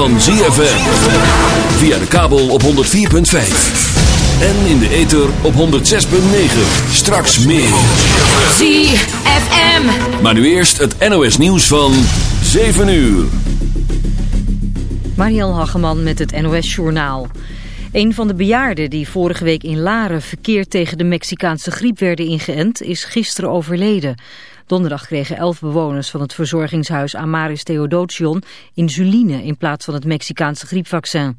van ZFM. Via de kabel op 104.5. En in de ether op 106.9. Straks meer. ZFM. Maar nu eerst het NOS nieuws van 7 uur. Mariel Hageman met het NOS Journaal. Een van de bejaarden die vorige week in Laren verkeerd tegen de Mexicaanse griep werden ingeënt, is gisteren overleden. Donderdag kregen elf bewoners van het verzorgingshuis Amaris Theodotion insuline in plaats van het Mexicaanse griepvaccin.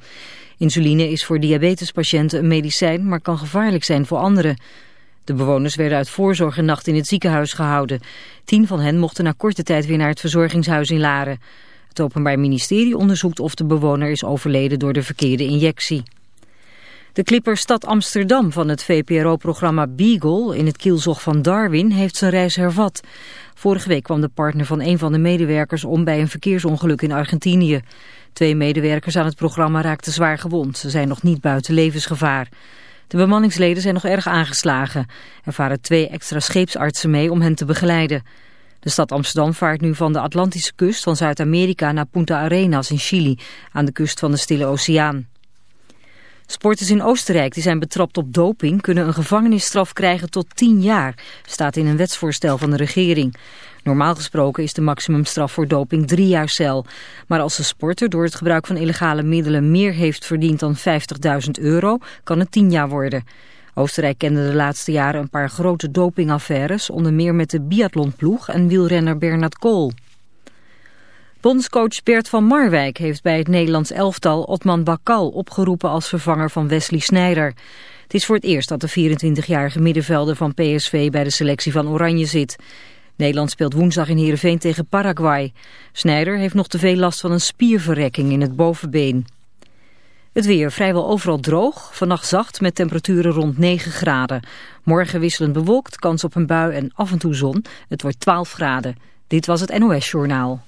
Insuline is voor diabetespatiënten een medicijn, maar kan gevaarlijk zijn voor anderen. De bewoners werden uit voorzorg een nacht in het ziekenhuis gehouden. Tien van hen mochten na korte tijd weer naar het verzorgingshuis in Laren. Het Openbaar Ministerie onderzoekt of de bewoner is overleden door de verkeerde injectie. De clipper Stad Amsterdam van het VPRO-programma Beagle in het kielzog van Darwin heeft zijn reis hervat. Vorige week kwam de partner van een van de medewerkers om bij een verkeersongeluk in Argentinië. Twee medewerkers aan het programma raakten zwaar gewond. Ze zijn nog niet buiten levensgevaar. De bemanningsleden zijn nog erg aangeslagen. Er varen twee extra scheepsartsen mee om hen te begeleiden. De stad Amsterdam vaart nu van de Atlantische kust van Zuid-Amerika naar Punta Arenas in Chili, aan de kust van de Stille Oceaan. Sporters in Oostenrijk die zijn betrapt op doping kunnen een gevangenisstraf krijgen tot 10 jaar, staat in een wetsvoorstel van de regering. Normaal gesproken is de maximumstraf voor doping drie jaar cel. Maar als de sporter door het gebruik van illegale middelen meer heeft verdiend dan 50.000 euro, kan het 10 jaar worden. Oostenrijk kende de laatste jaren een paar grote dopingaffaires, onder meer met de biathlonploeg en wielrenner Bernard Kool. Bondscoach Bert van Marwijk heeft bij het Nederlands elftal Otman Bakal opgeroepen als vervanger van Wesley Sneijder. Het is voor het eerst dat de 24-jarige middenvelder van PSV bij de selectie van Oranje zit. Nederland speelt woensdag in Heerenveen tegen Paraguay. Sneijder heeft nog te veel last van een spierverrekking in het bovenbeen. Het weer vrijwel overal droog, vannacht zacht met temperaturen rond 9 graden. Morgen wisselend bewolkt, kans op een bui en af en toe zon. Het wordt 12 graden. Dit was het NOS Journaal.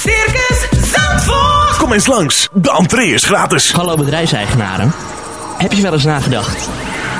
Circus Zandvoort. Kom eens langs, de entree is gratis. Hallo bedrijfseigenaren. Heb je wel eens nagedacht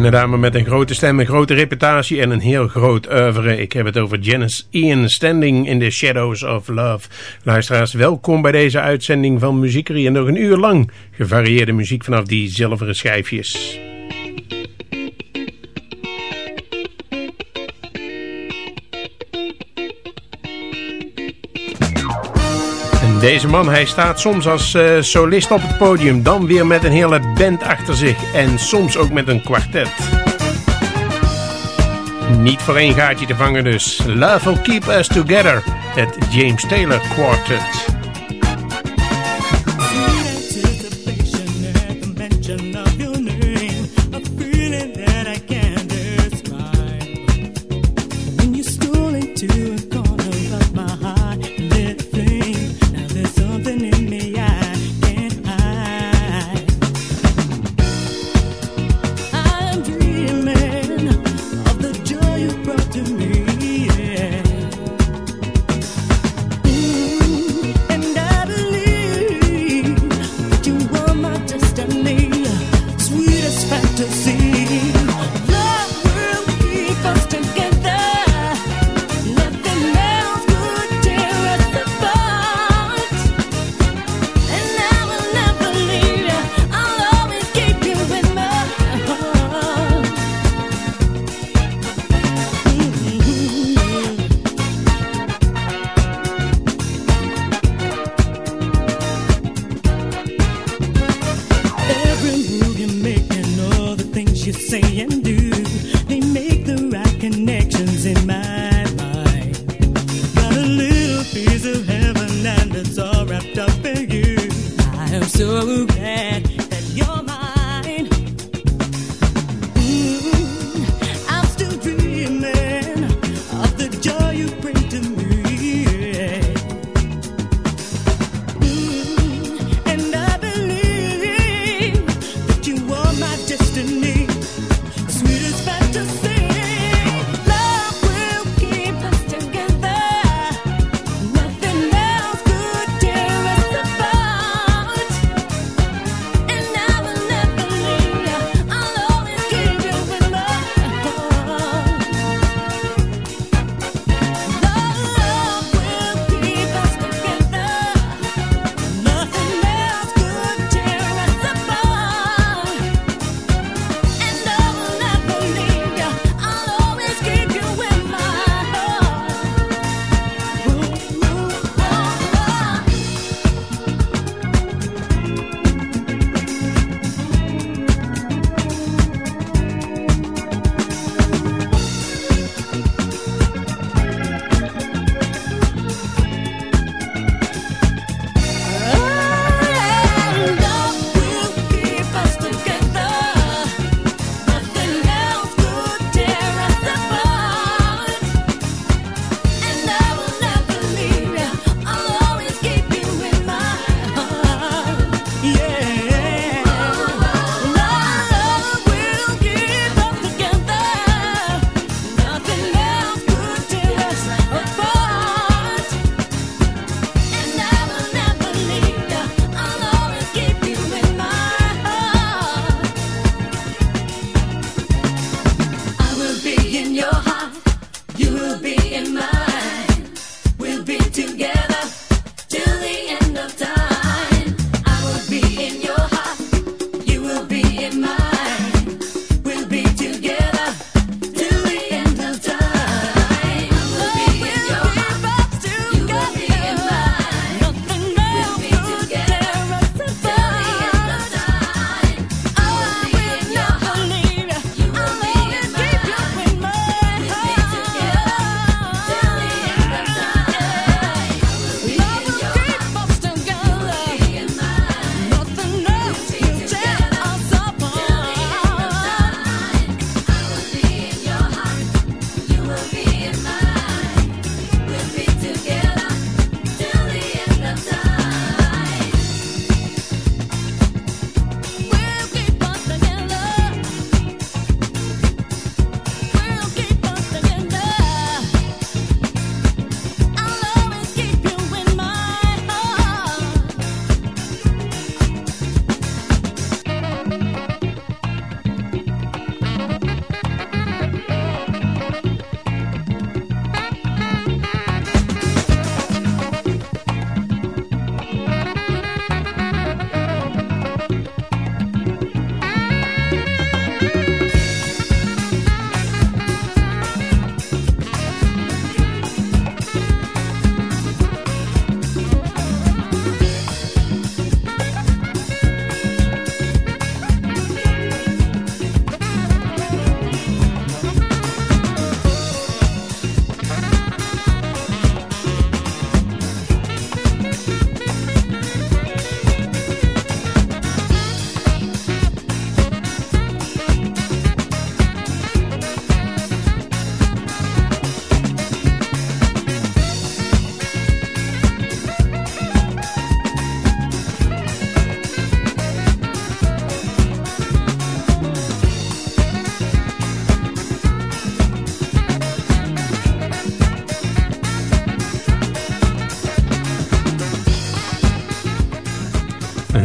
Kleine dame met een grote stem, een grote reputatie en een heel groot oeuvre. Ik heb het over Janice Ian, Standing in the Shadows of Love. Luisteraars, welkom bij deze uitzending van Muziekerie. En nog een uur lang gevarieerde muziek vanaf die zilveren schijfjes. Deze man, hij staat soms als uh, solist op het podium, dan weer met een hele band achter zich en soms ook met een kwartet. Niet voor één gaatje te vangen dus. Love will keep us together, het James Taylor Quartet.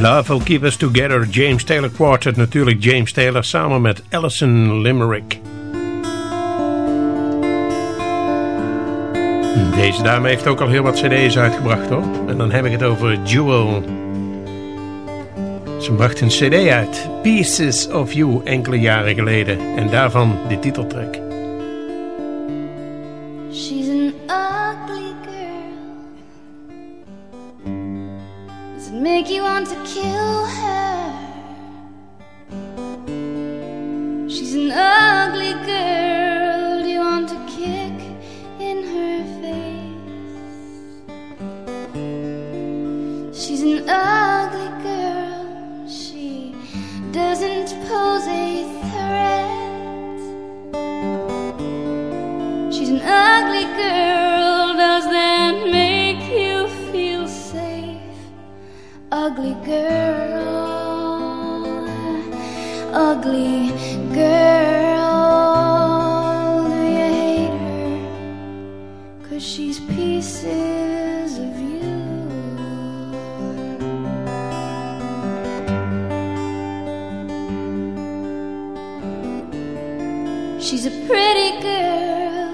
Love Will Keep Us Together, James Taylor Quartet. Natuurlijk James Taylor samen met Alison Limerick. Deze dame heeft ook al heel wat cd's uitgebracht hoor. En dan heb ik het over Jewel. Ze bracht een cd uit, Pieces of You, enkele jaren geleden. En daarvan de titeltrack. Make you want to kill her? She's an ugly girl. Ugly girl. Ugly girl. Do you hate her? Cause she's pieces of you. She's a pretty girl.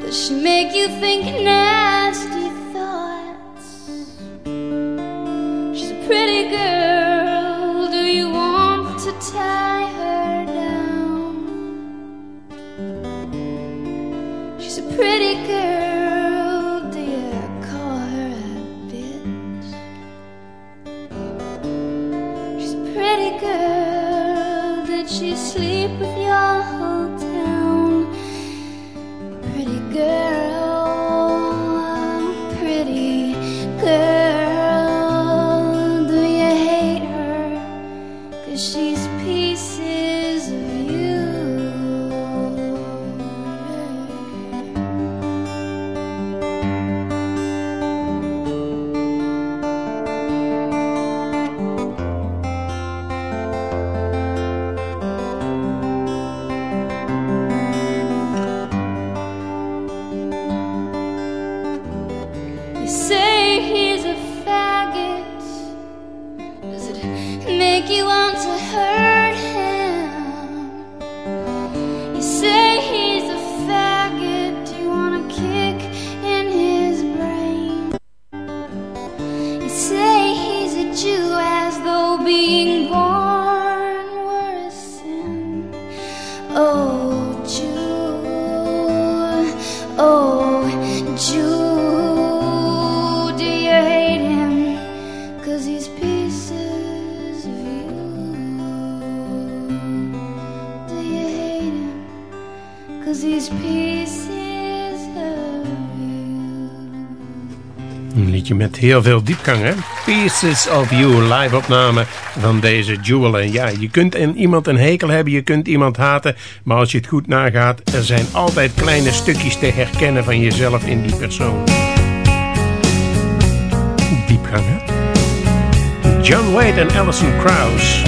Does she make you think nasty pretty girl. Do you want to tie her down? She's a pretty heel veel diepgang, hè? Pieces of You, live opname van deze Jewel. En ja, je kunt in iemand een hekel hebben, je kunt iemand haten. Maar als je het goed nagaat, er zijn altijd kleine stukjes te herkennen van jezelf in die persoon. Diepgang, hè? John Wade en Alison Krauss.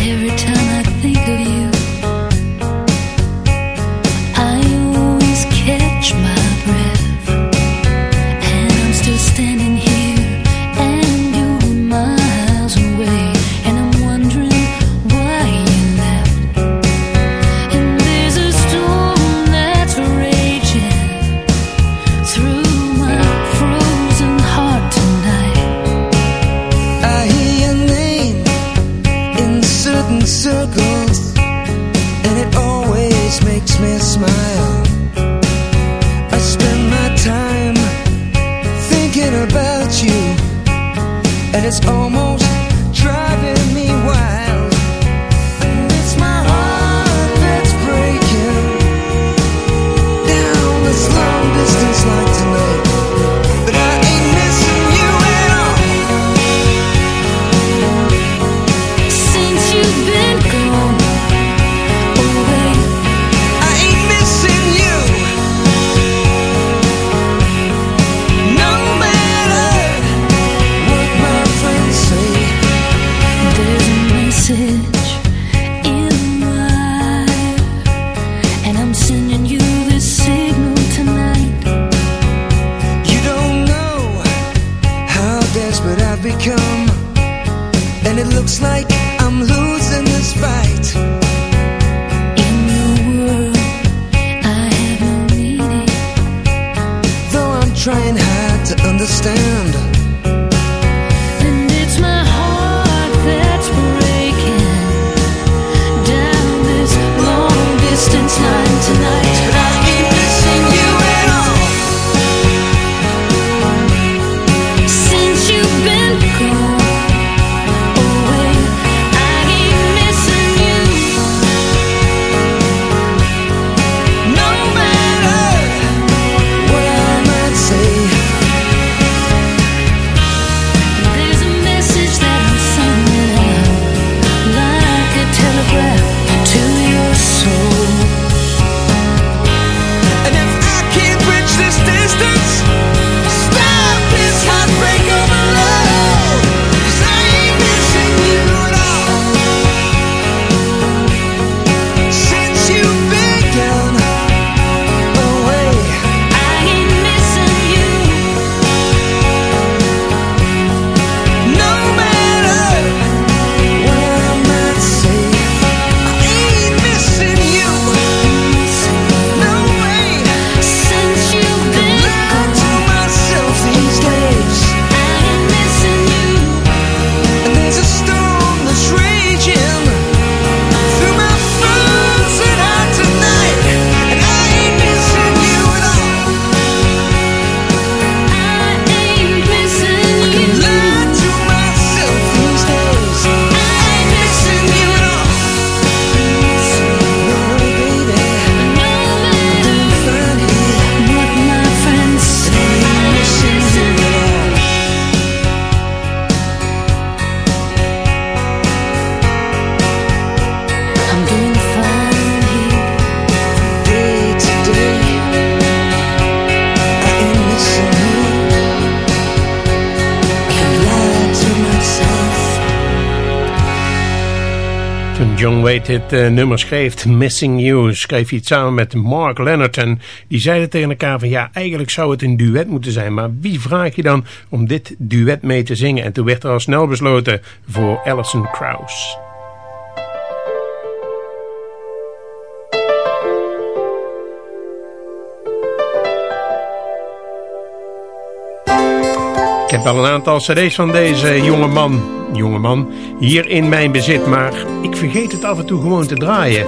John Waite dit eh, nummer schreef, Missing You, schreef hij het samen met Mark Leonard. En die zeiden tegen elkaar van ja, eigenlijk zou het een duet moeten zijn. Maar wie vraag je dan om dit duet mee te zingen? En toen werd er al snel besloten voor Alison Krauss. Heb wel een aantal cd's van deze jonge man, jonge man hier in mijn bezit, maar ik vergeet het af en toe gewoon te draaien.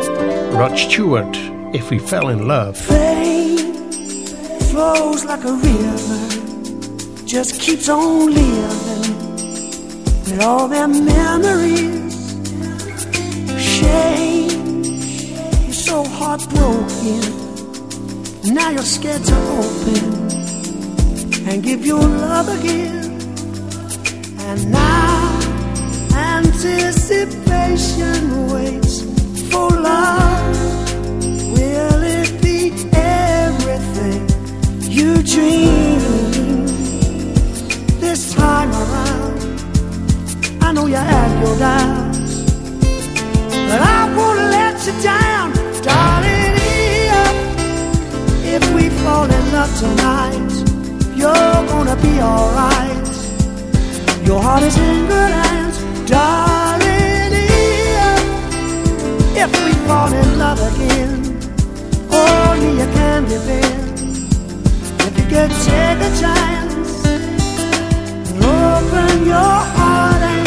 Rod Stewart, If We Fell in Love. Fame flows like a river, just keeps on living with all their memories. Shame, you're so heartbroken. Now you're scared to open and give your love again. And now anticipation waits for love. Will it be everything you dream? This time around, I know you have your doubts, but I won't let you down, darling. If we fall in love tonight, you're gonna be alright. Your heart is in good hands, darling. If, we fall in love again, only you can be. If you could take a chance, open your heart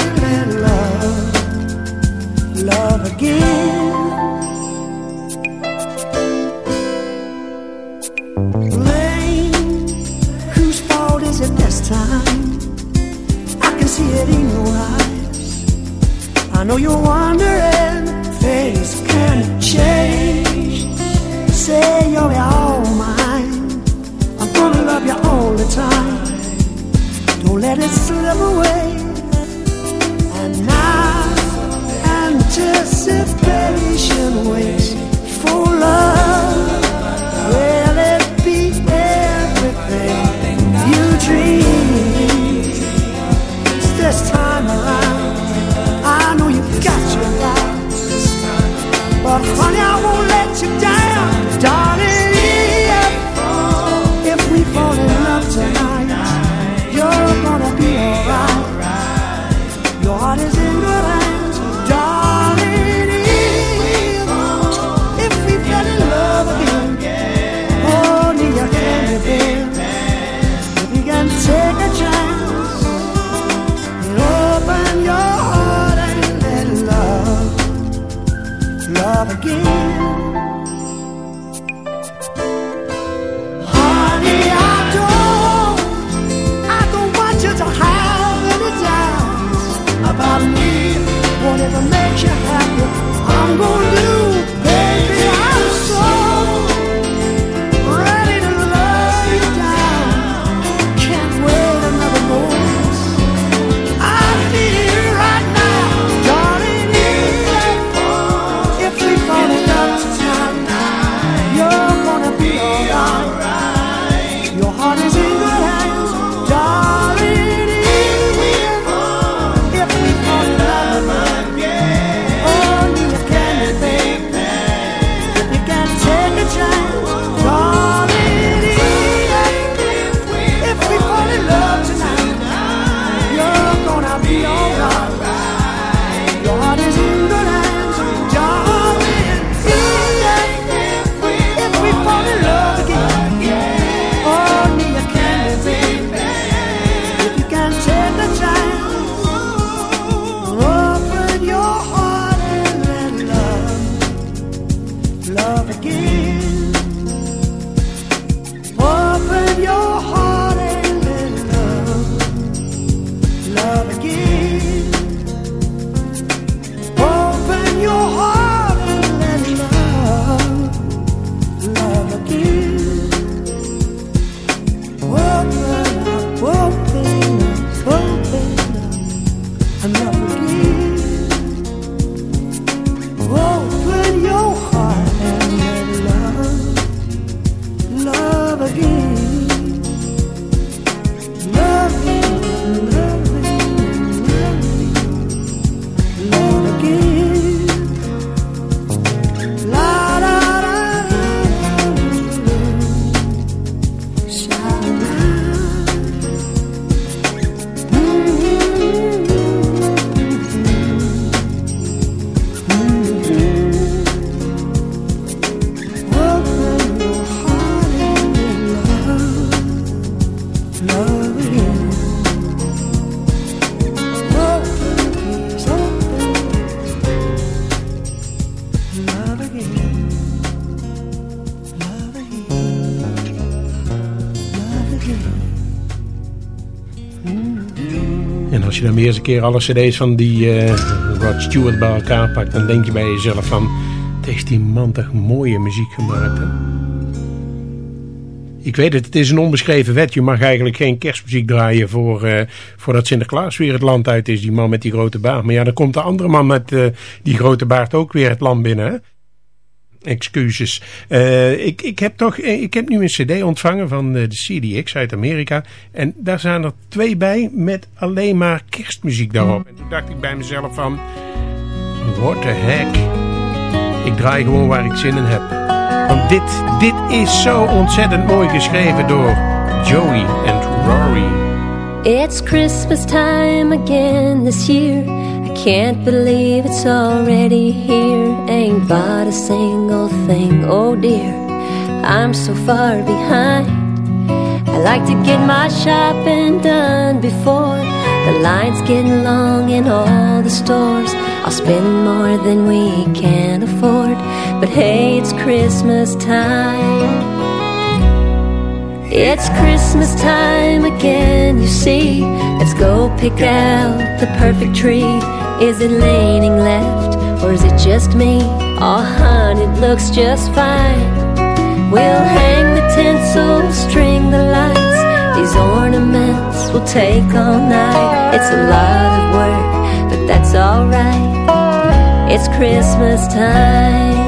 als je dan weer eens een keer alle cd's van die eh, Rod Stewart bij elkaar pakt... dan denk je bij jezelf van... Het heeft die man toch mooie muziek gemaakt, hè? Ik weet het, het is een onbeschreven wet. Je mag eigenlijk geen kerstmuziek draaien voor, eh, voordat Sinterklaas weer het land uit is. Die man met die grote baard. Maar ja, dan komt de andere man met eh, die grote baard ook weer het land binnen, hè? Excuses. Eh, ik, ik, heb toch, eh, ik heb nu een cd ontvangen van eh, de CDX uit Amerika. En daar zijn er twee bij met alleen maar kerstmuziek daarop. En toen dacht ik bij mezelf van... What the heck? Ik draai gewoon waar ik zin in heb. Want dit, dit is zo ontzettend mooi geschreven door Joey en Rory. It's Christmas time again this year. I can't believe it's already here. Ain't bought a single thing, oh dear. I'm so far behind. I like to get my shopping done before the lines getting long in all the stores. I'll spend more than we can afford. But hey, it's Christmas time. It's Christmas time again, you see. Let's go pick out the perfect tree. Is it leaning left or is it just me? Oh, hun, it looks just fine. We'll hang the tinsel, string the lights. These ornaments will take all night. It's a lot of work, but that's alright. It's Christmas time.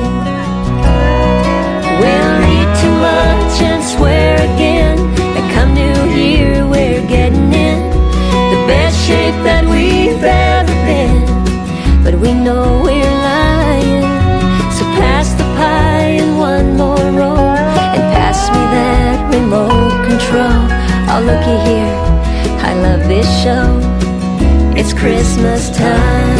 This show. It's Christmas time.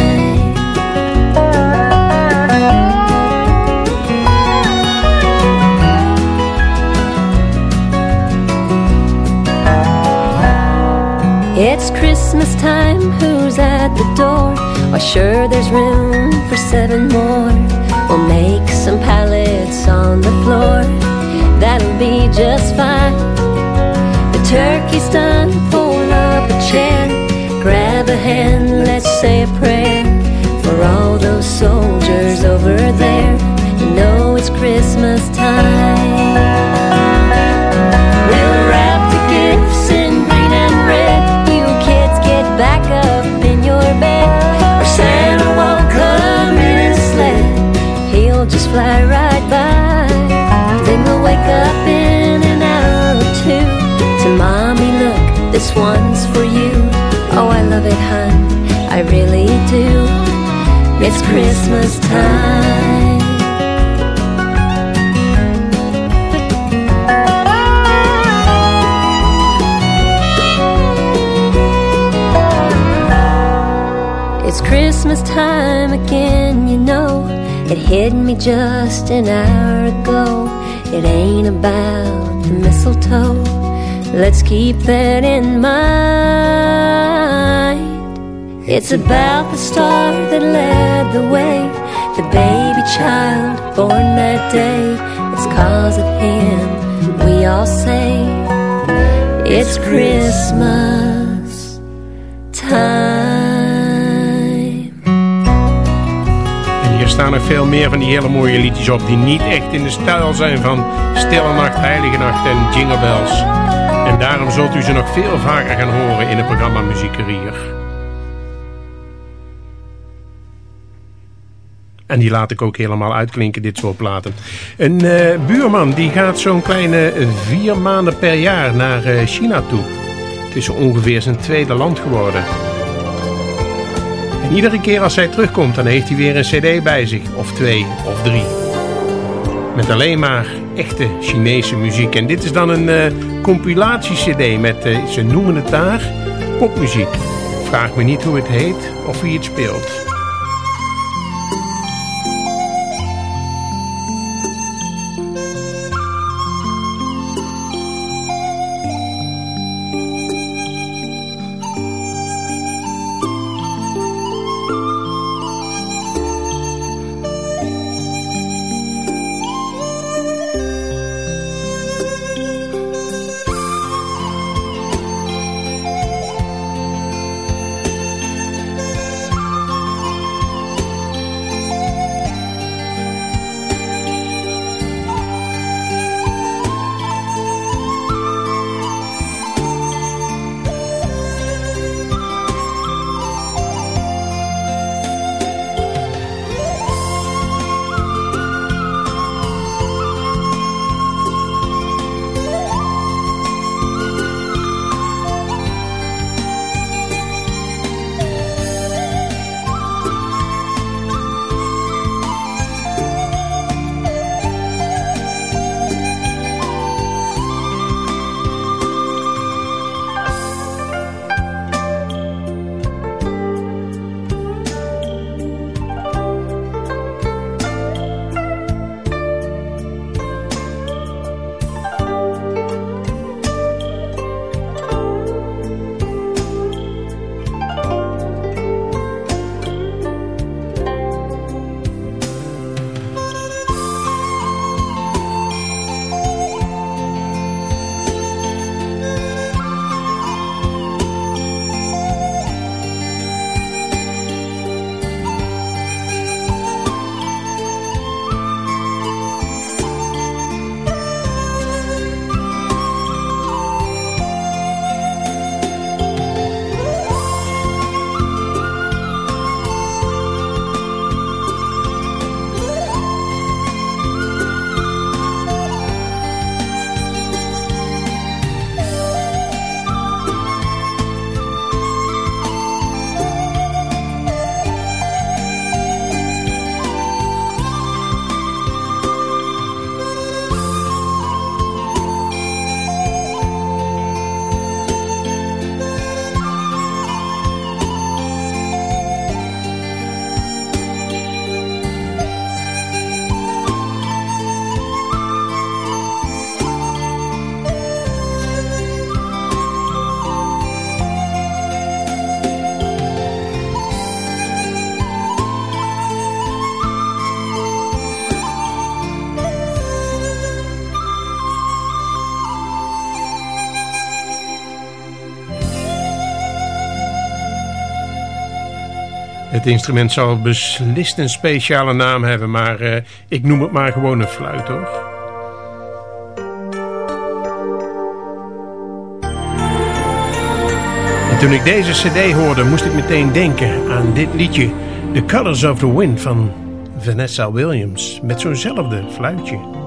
It's Christmas time, who's at the door? Why, sure, there's room for seven more. We'll make some pallets on the floor. That'll be just fine. The turkey's done. Hand. Let's say a prayer for all those soldiers over there. You know it's Christmas time. We'll wrap the gifts in green and red. You kids get back up in your bed. Or Santa won't come in his sled. He'll just fly right by. Then we'll wake up in an hour or two. To mommy, look, this one's for you. Oh, I love it, hun. I really do. It's Christmas time. It's Christmas time again, you know. It hit me just an hour ago. It ain't about the mistletoe. Let's keep that in mind. It's about the star that led the way. The baby child born that day. It's cause of him we all say it's Christmas time. En hier staan er veel meer van die hele mooie liedjes op... die niet echt in de stijl zijn van Stille Nacht, Heilige Nacht en Jingle Bells. En daarom zult u ze nog veel vaker gaan horen in het programma Muziekerier. En die laat ik ook helemaal uitklinken, dit soort platen. Een eh, buurman die gaat zo'n kleine vier maanden per jaar naar eh, China toe. Het is ongeveer zijn tweede land geworden. En iedere keer als hij terugkomt, dan heeft hij weer een cd bij zich. Of twee, of drie. Met alleen maar echte Chinese muziek. En dit is dan een eh compilatie-cd met, eh, ze noemen het daar, popmuziek. Vraag me niet hoe het heet of wie het speelt. Het instrument zal beslist een speciale naam hebben, maar eh, ik noem het maar gewoon een fluit hoor. En toen ik deze cd hoorde, moest ik meteen denken aan dit liedje... The Colors of the Wind van Vanessa Williams, met zo'nzelfde fluitje.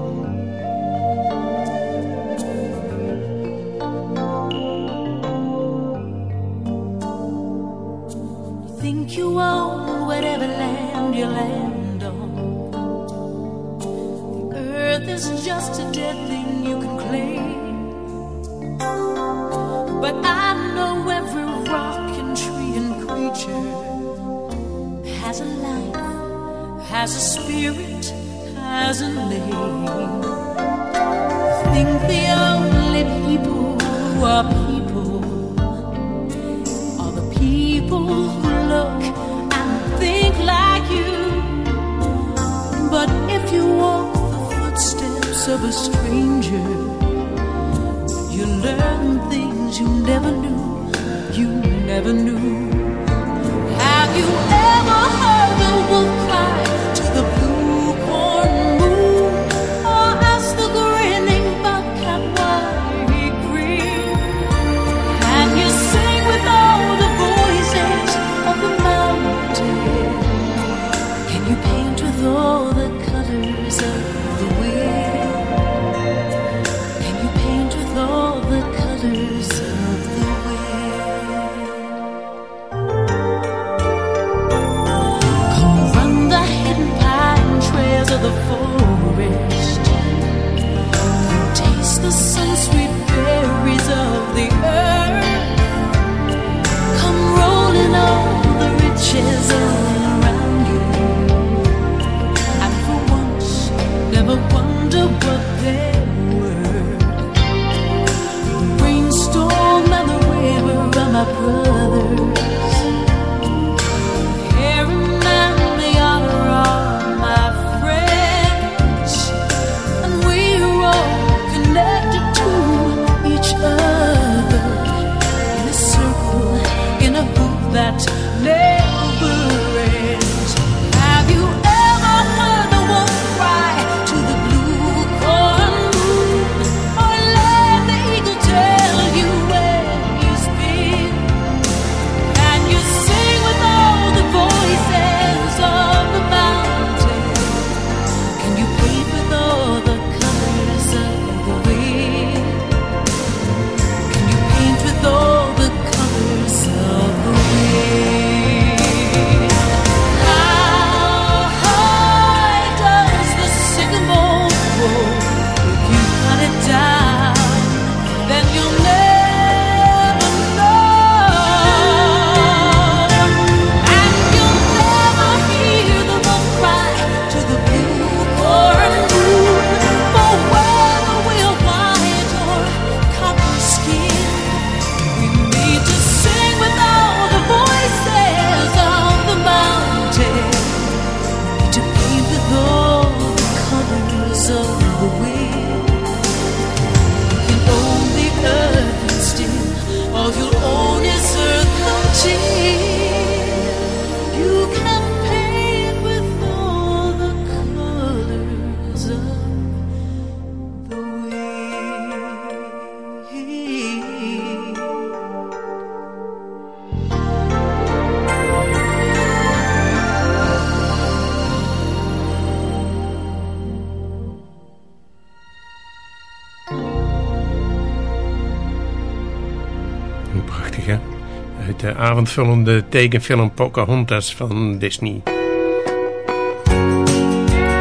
avondvullende tekenfilm Pocahontas van Disney.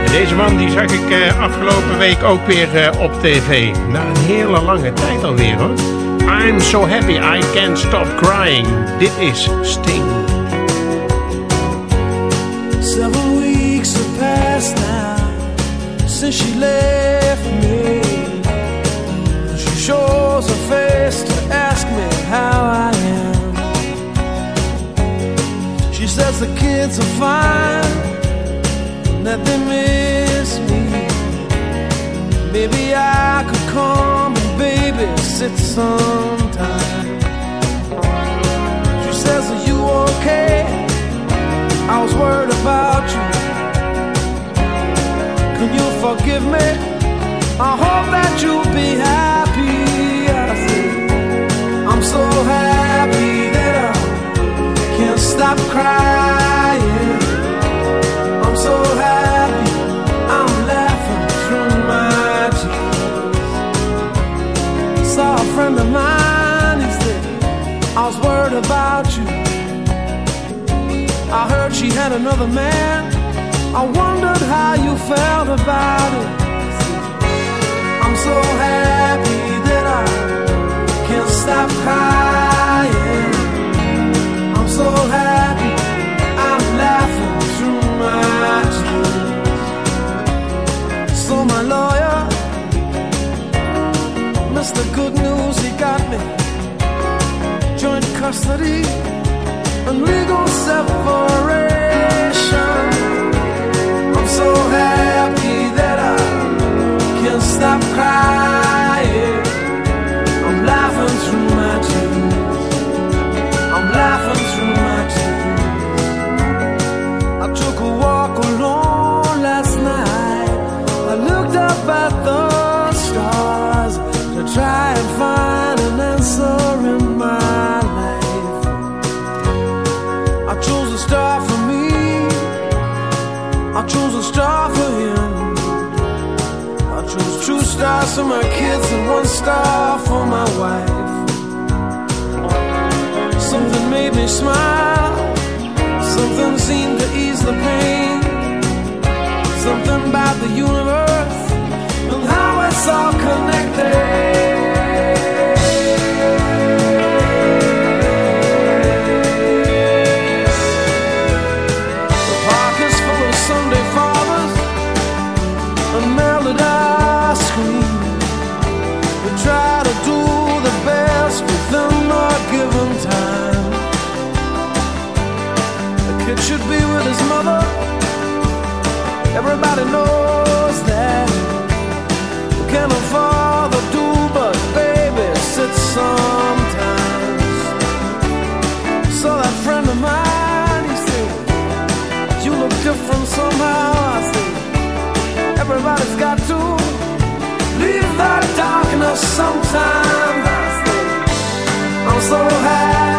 Deze man die zag ik eh, afgelopen week ook weer eh, op tv. Na een hele lange tijd alweer hoor. I'm so happy I can't stop crying. Dit is Sting. Several weeks have passed now since she left me. She shows her face to ask me how I says the kids are fine that they miss me. Maybe I could come and babysit sometime. She says, Are you okay? I was worried about you. Can you forgive me? I hope that you'll be happy. I said, I'm so happy that I stop crying. I'm so happy, I'm laughing through my tears. Saw a friend of mine, he said, I was worried about you. I heard she had another man. I wondered how you felt about it. I'm so happy that I can't stop crying. Mr. Good News, he got me joint custody and legal separation. I'm so happy that I can't stop crying. I chose a star for him. I chose two stars for my kids and one star for my wife. Something made me smile. Something seemed to ease the pain. Something about the universe and how it's all connected. Should be with his mother. Everybody knows that. We can afford to do, but babysit sometimes. So that friend of mine, he said, you look different somehow. I said, everybody's got to leave that darkness sometimes. I'm so happy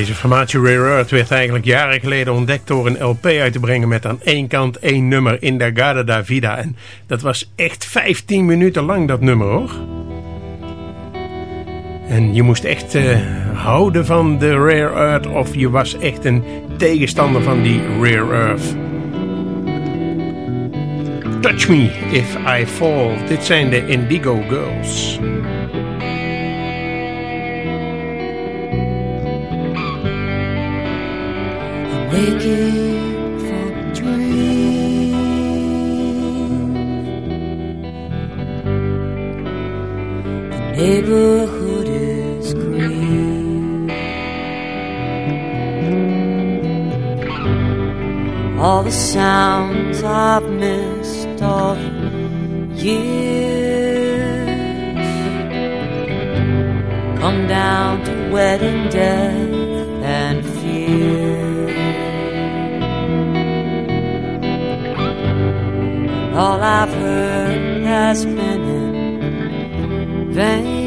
Deze formatie Rare Earth werd eigenlijk jaren geleden ontdekt door een LP uit te brengen met aan één kant één nummer in da Garda da Vida. En dat was echt 15 minuten lang dat nummer hoor. En je moest echt eh, houden van de Rare Earth of je was echt een tegenstander van die Rare Earth. Touch Me If I Fall. Dit zijn de Indigo Girls. Neighborhood is green. All the sounds I've missed the years come down to wedding, death, and fear. All I've heard has been in vain,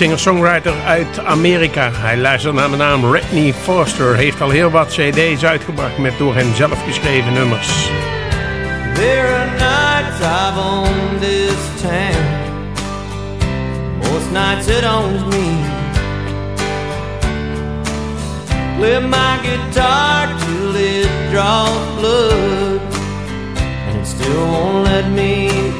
singer-songwriter uit Amerika. Hij luistert naar de naam Redney Foster. Heeft al heel wat cd's uitgebracht met door hem zelf geschreven nummers. There are nights I've owned this town. Most nights it owns me. Play my guitar till it draws blood, and it still won't let me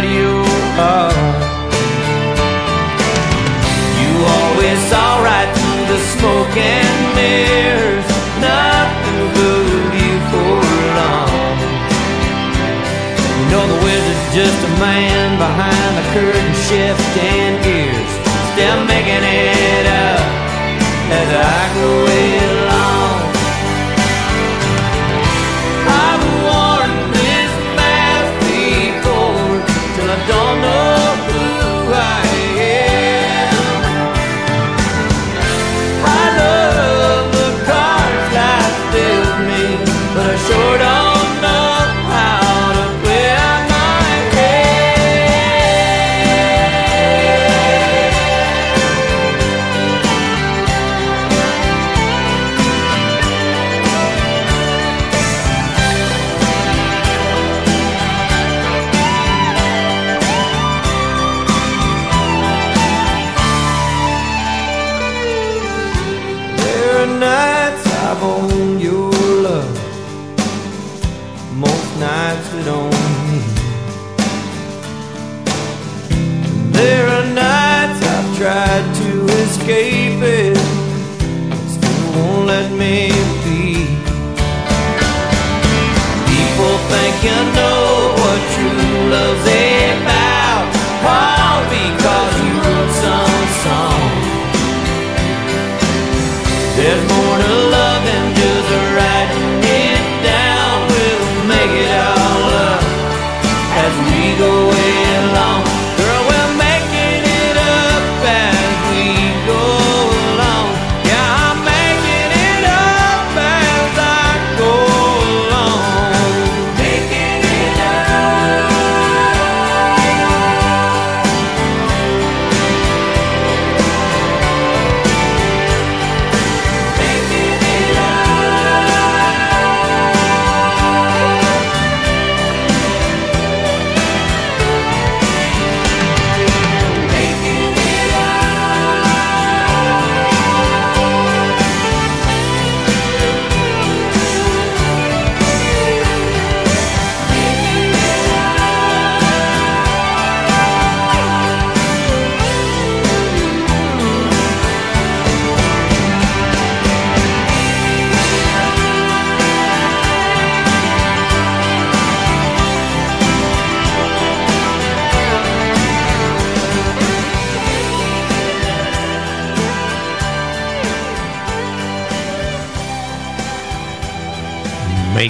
got your heart. You always saw right through the smoke and mirrors. Nothing fooled you for long. You know the wizard's just a man behind the curtain, shifting gears. Still making it up as I go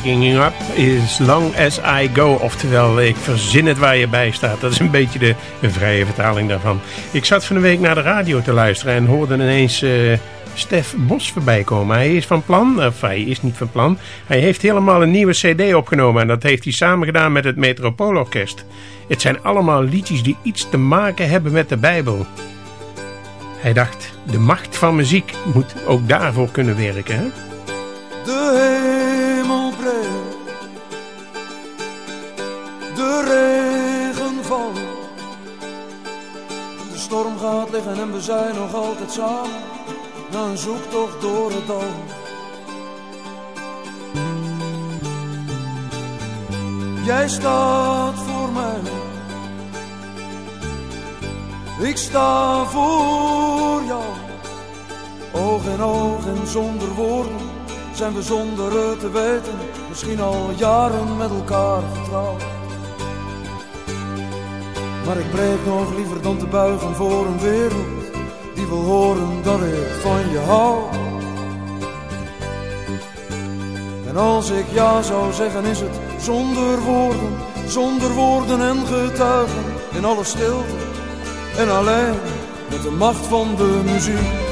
Making up as long as I go. Oftewel, ik verzin het waar je bij staat. Dat is een beetje de, een vrije vertaling daarvan. Ik zat van de week naar de radio te luisteren en hoorde ineens eh, Stef Bos voorbij komen. Hij is van plan, of hij is niet van plan. Hij heeft helemaal een nieuwe cd opgenomen en dat heeft hij samen gedaan met het Metropoolorkest. Het zijn allemaal liedjes die iets te maken hebben met de Bijbel. Hij dacht, de macht van muziek moet ook daarvoor kunnen werken. De storm gaat liggen en we zijn nog altijd samen. Na een zoektocht door het dal. Jij staat voor mij Ik sta voor jou, oog in oog en zonder woorden. Zijn we zonder het te weten, misschien al jaren met elkaar getrouwd. Maar ik breek nog liever dan te buigen voor een wereld die wil horen dat ik van je hou. En als ik ja zou zeggen, is het zonder woorden, zonder woorden en getuigen, in alle stilte en alleen met de macht van de muziek.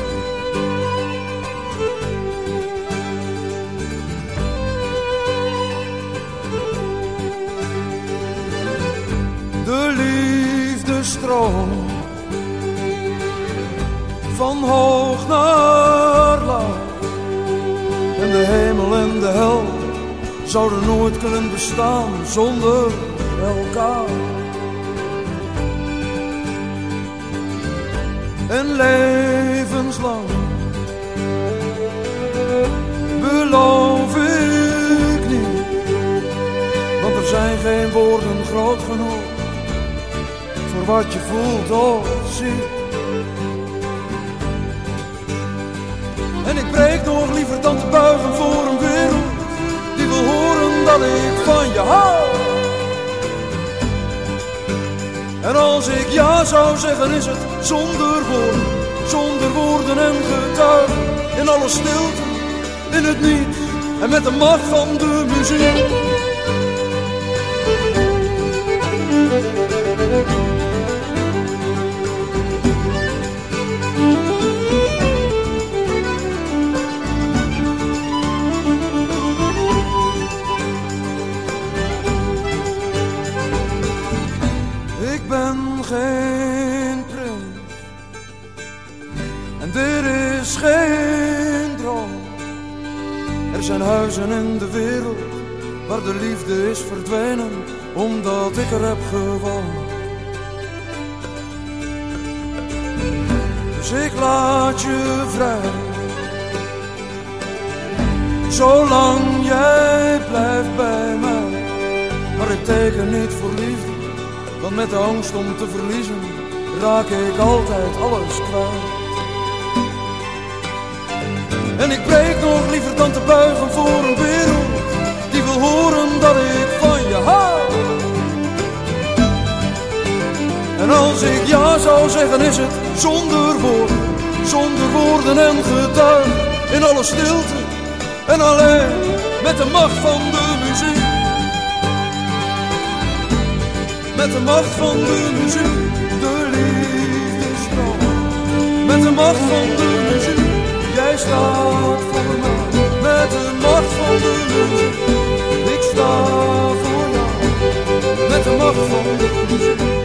Van hoog naar laag. En de hemel en de hel zouden nooit kunnen bestaan zonder elkaar. En levenslang beloof ik niet, want er zijn geen woorden groot genoeg wat je voelt of ziet. En ik breek nog liever dan te buigen voor een wereld die wil horen dat ik van je hou. En als ik ja zou zeggen is het zonder woorden, zonder woorden en getuigen. In alle stilte, in het niet en met de macht van de muziek. Liefde is verdwenen omdat ik er heb gewoond. Dus ik laat je vrij, zolang jij blijft bij mij. Maar ik teken niet voor liefde, want met de angst om te verliezen raak ik altijd alles kwijt. En ik breek nog liever dan te buigen voor een wereld als ik ja zou zeggen is het zonder woorden, zonder woorden en getuigen. In alle stilte en alleen met de macht van de muziek. Met de macht van de muziek, de liefdestroom. Met de macht van de muziek, jij staat voor mij. Met de macht van de muziek, ik sta voor jou. Met de macht van de muziek.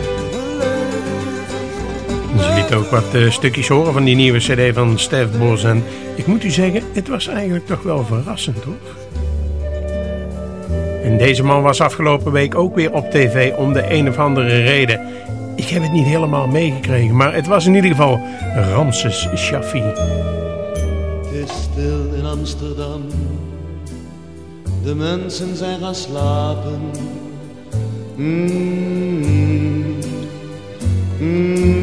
Ze liet ook wat eh, stukjes horen van die nieuwe cd van Stef Bos. En ik moet u zeggen, het was eigenlijk toch wel verrassend, toch? En deze man was afgelopen week ook weer op tv om de een of andere reden. Ik heb het niet helemaal meegekregen, maar het was in ieder geval Ramses Shaffi. Het is stil in Amsterdam. De mensen zijn gaan slapen. Mm, mm.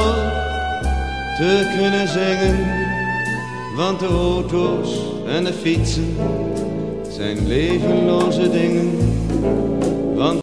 te kunnen zingen. Want de auto's en de fietsen zijn levenloze dingen.